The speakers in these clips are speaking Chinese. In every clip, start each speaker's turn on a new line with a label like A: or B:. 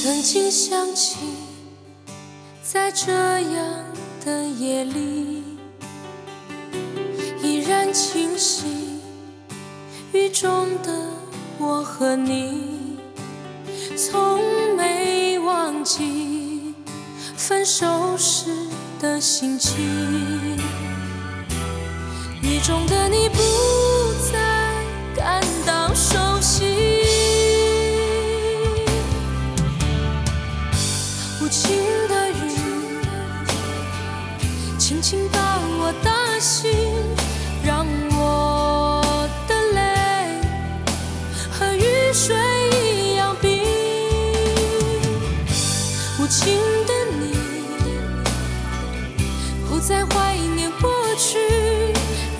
A: 曾经想起，在这样的夜里，依然清晰，雨中的我和你，从没忘记分手时的心情。雨中的你不无情的雨，轻轻把我打醒，让我的泪和雨水一样冰。无情的你，不再怀念过去，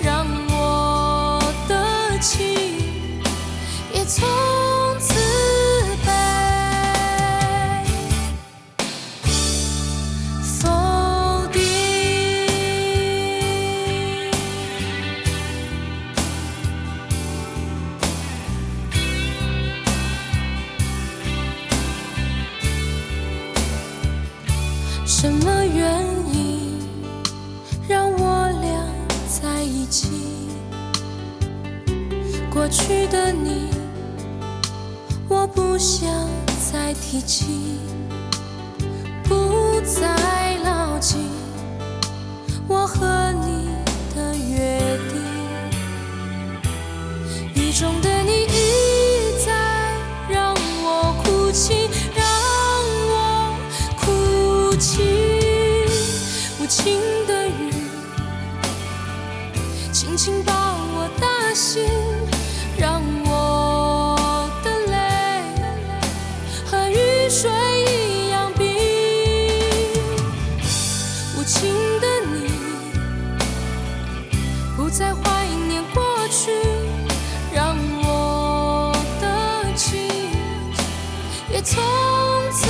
A: 让我的情也从什么原因让我俩在一起？过去的你，我不想再提起。无情的雨，轻轻把我打醒，让我的泪和雨水一样冰。无情的你，不再怀念过去，让我的情也从此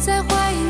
A: 再怀疑